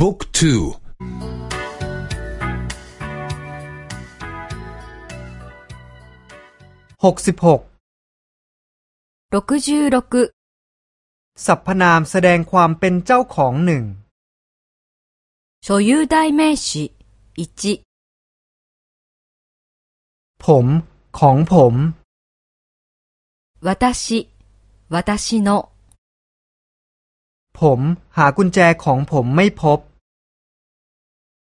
บุ๊กทูหกสิบหกสรรพนามแสดงความเป็นเจ้าของหนึ่ง所有代名詞1ผม ของผม私私の ผม หากุญแจของผมไม่พบ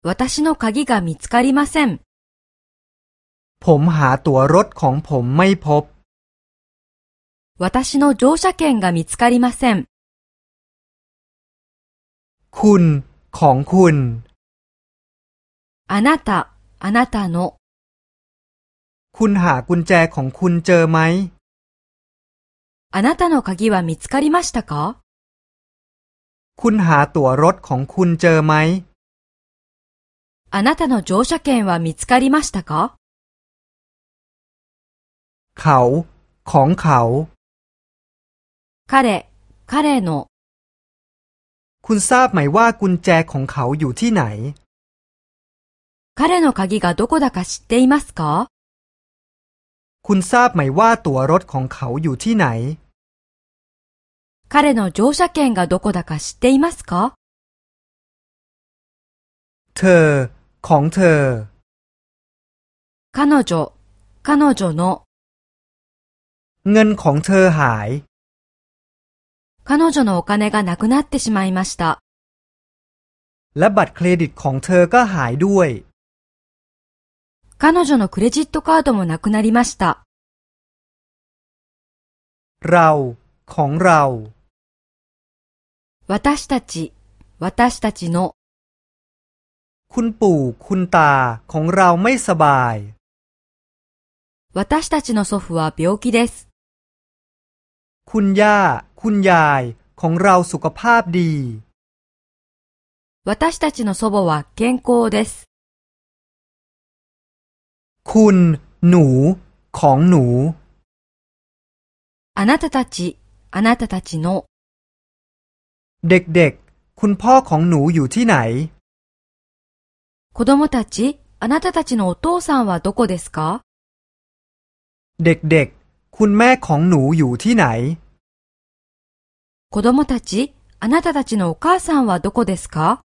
私の鍵が見つかりませんผมหาตั๋วรถของผมไม่พบ私の乗車券が見つかりませんคุณ ของคุณあなたあなたのคุณหากุญแจของคุณเจอไหมあなたの鍵は見つかりましたか คุณหาตั๋วรถของคุณเจอไหมあなたの乗車券は見つかりましたかเขา ของเขา彼彼のคุณทราบไหมว่ากุญแจของเขาอยู่ที่ไหน彼の鍵がどこだか知っていますかคุณทราบไหมว่าตั๋วรถของเขาอยู่ที่ไหน 彼の乗車券がどこだか知っていますかเธอ ของเธอ彼女彼女のเงินของเธอหาย彼女のお金がなくなってしまいました。และบัตรเครดิตของเธอก็หายด้วย 彼女のクレジットカードもなくなりました。เรา ของเรา 私たち、私たちのคุณปู่คุณตาของเราไม่สบาย 私たちの祖父は病気です。คุณย่า คุณยาย ของเราสุขภาพดี 私たちの祖母は健康です。คุณ หนู ของหนู あなたたち、あなたたちの เด็กๆ คุณพ่อของหนูอยู่ที่ไหน子供たち、あなたたちのお父さんはどこですかเด็กๆ คุณแม่ของหนูอยู่ที่ไหน子供たち、あなたたちのお母さんはどこですか